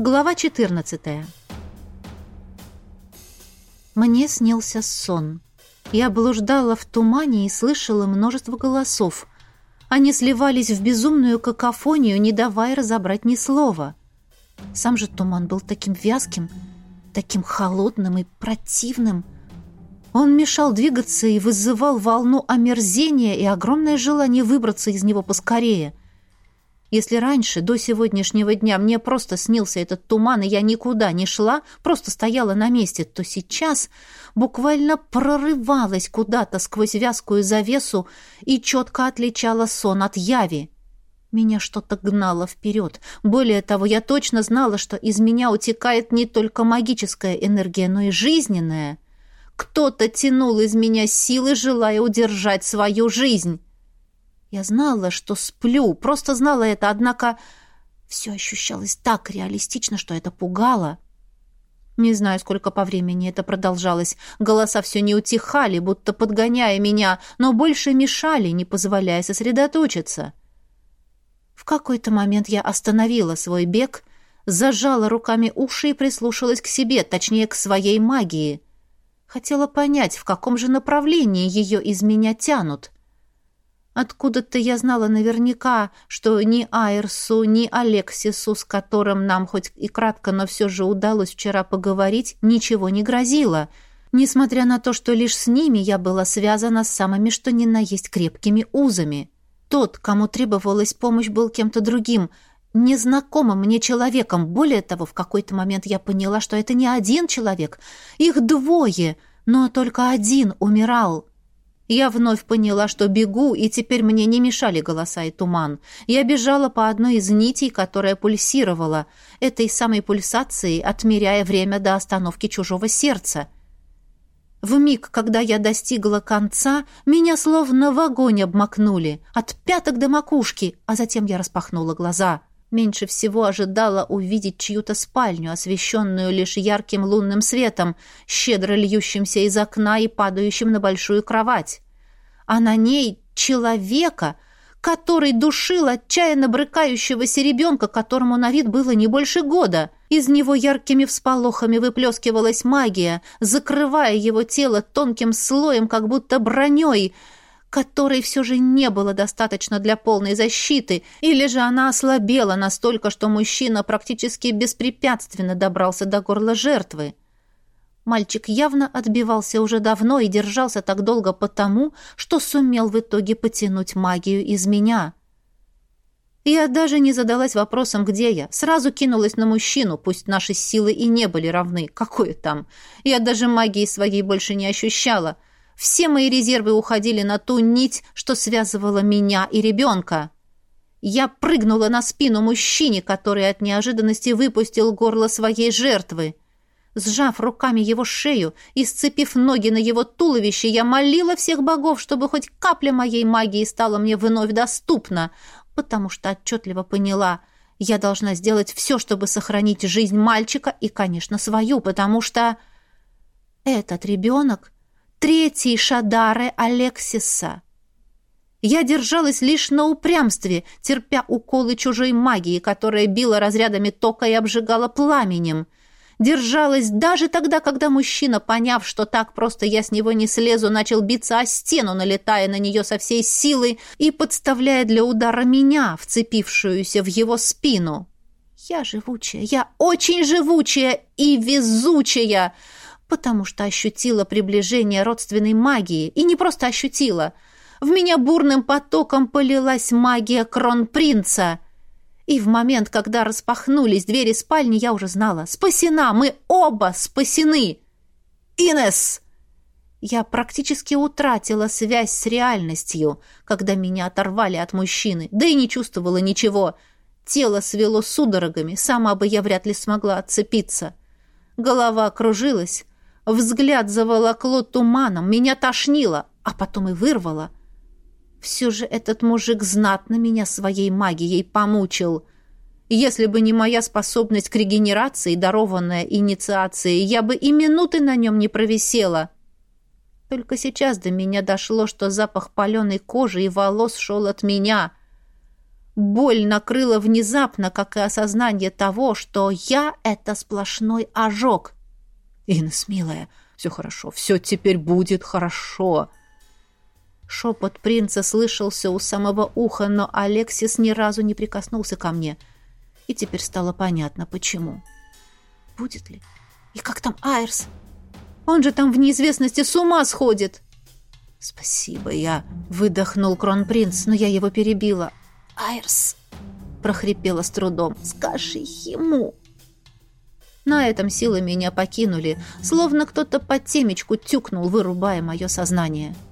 Глава 14. Мне снился сон. Я блуждала в тумане и слышала множество голосов. Они сливались в безумную какофонию, не давая разобрать ни слова. Сам же туман был таким вязким, таким холодным и противным. Он мешал двигаться и вызывал волну омерзения и огромное желание выбраться из него поскорее. Если раньше, до сегодняшнего дня, мне просто снился этот туман, и я никуда не шла, просто стояла на месте, то сейчас буквально прорывалась куда-то сквозь вязкую завесу и четко отличала сон от яви. Меня что-то гнало вперед. Более того, я точно знала, что из меня утекает не только магическая энергия, но и жизненная. Кто-то тянул из меня силы, желая удержать свою жизнь. Я знала, что сплю, просто знала это, однако все ощущалось так реалистично, что это пугало. Не знаю, сколько по времени это продолжалось. Голоса все не утихали, будто подгоняя меня, но больше мешали, не позволяя сосредоточиться. В какой-то момент я остановила свой бег, зажала руками уши и прислушалась к себе, точнее, к своей магии. Хотела понять, в каком же направлении ее из меня тянут. Откуда-то я знала наверняка, что ни Айрсу, ни Алексису, с которым нам хоть и кратко, но все же удалось вчера поговорить, ничего не грозило, несмотря на то, что лишь с ними я была связана с самыми что ни на есть крепкими узами. Тот, кому требовалась помощь, был кем-то другим, незнакомым мне человеком. Более того, в какой-то момент я поняла, что это не один человек, их двое, но только один умирал. Я вновь поняла, что бегу, и теперь мне не мешали голоса и туман. Я бежала по одной из нитей, которая пульсировала, этой самой пульсацией, отмеряя время до остановки чужого сердца. В миг, когда я достигла конца, меня словно в огонь обмакнули, от пяток до макушки, а затем я распахнула глаза. Меньше всего ожидала увидеть чью-то спальню, освещенную лишь ярким лунным светом, щедро льющимся из окна и падающим на большую кровать. А на ней человека, который душил отчаянно брыкающегося ребенка, которому на вид было не больше года. Из него яркими всполохами выплескивалась магия, закрывая его тело тонким слоем, как будто броней — которой все же не было достаточно для полной защиты, или же она ослабела настолько, что мужчина практически беспрепятственно добрался до горла жертвы. Мальчик явно отбивался уже давно и держался так долго потому, что сумел в итоге потянуть магию из меня. Я даже не задалась вопросом, где я. Сразу кинулась на мужчину, пусть наши силы и не были равны. Какое там? Я даже магии своей больше не ощущала — все мои резервы уходили на ту нить, что связывала меня и ребенка. Я прыгнула на спину мужчине, который от неожиданности выпустил горло своей жертвы. Сжав руками его шею и сцепив ноги на его туловище, я молила всех богов, чтобы хоть капля моей магии стала мне вновь доступна, потому что отчетливо поняла, я должна сделать все, чтобы сохранить жизнь мальчика и, конечно, свою, потому что этот ребенок третий Шадары Алексиса. Я держалась лишь на упрямстве, терпя уколы чужой магии, которая била разрядами тока и обжигала пламенем. Держалась даже тогда, когда мужчина, поняв, что так просто я с него не слезу, начал биться о стену, налетая на нее со всей силы и подставляя для удара меня, вцепившуюся в его спину. Я живучая, я очень живучая и везучая — потому что ощутила приближение родственной магии, и не просто ощутила. В меня бурным потоком полилась магия кронпринца. И в момент, когда распахнулись двери спальни, я уже знала. Спасена! Мы оба спасены! Инес! Я практически утратила связь с реальностью, когда меня оторвали от мужчины, да и не чувствовала ничего. Тело свело судорогами, сама бы я вряд ли смогла отцепиться. Голова кружилась, Взгляд заволокло туманом, меня тошнило, а потом и вырвало. Все же этот мужик знатно меня своей магией помучил. Если бы не моя способность к регенерации, дарованная инициацией, я бы и минуты на нем не провисела. Только сейчас до меня дошло, что запах паленой кожи и волос шел от меня. Боль накрыла внезапно, как и осознание того, что я — это сплошной ожог. «Инес, милая, все хорошо, все теперь будет хорошо!» Шепот принца слышался у самого уха, но Алексис ни разу не прикоснулся ко мне. И теперь стало понятно, почему. Будет ли? И как там Айрс? Он же там в неизвестности с ума сходит. Спасибо, я выдохнул кронпринц, но я его перебила. Айрс, прохрипела с трудом. Скажи ему. На этом силы меня покинули, словно кто-то по темечку тюкнул, вырубая мое сознание. —